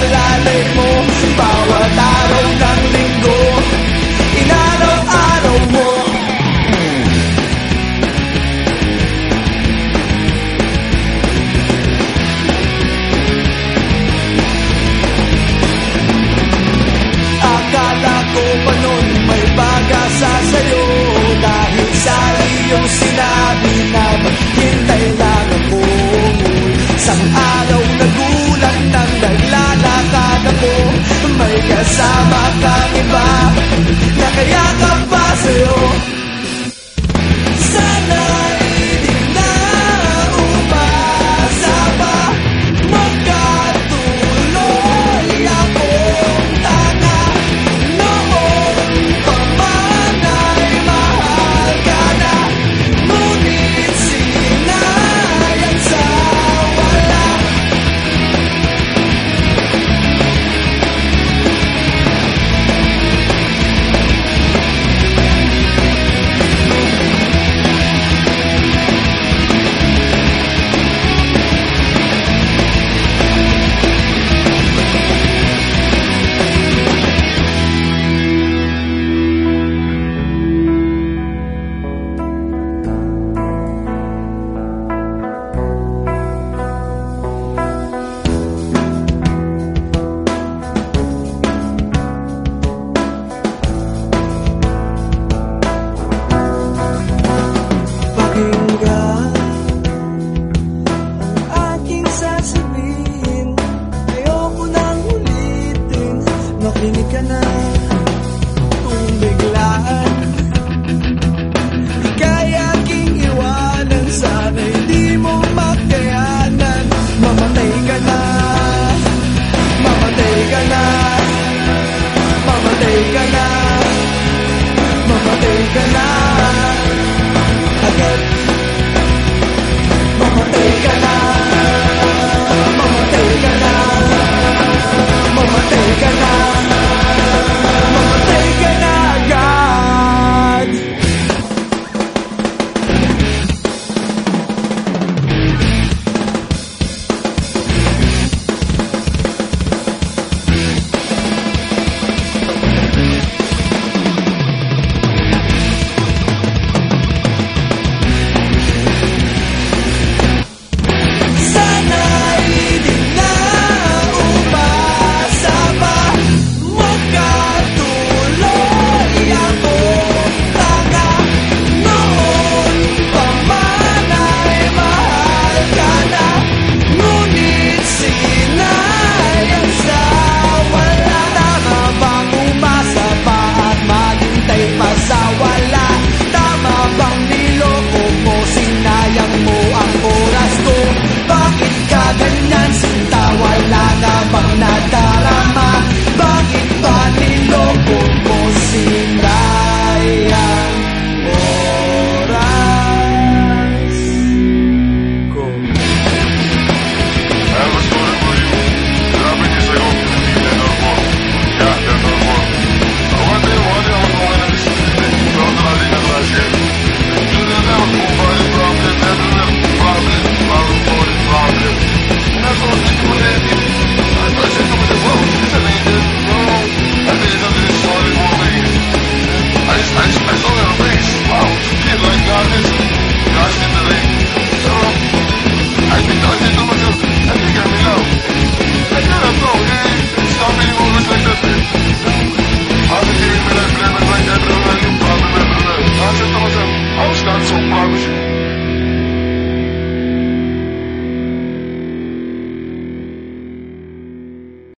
alalay mo Bawat araw ng linggo Inaraw-araw mo. Akala ko pa nun may baga sa sayo? Dahil sa iyong sinabi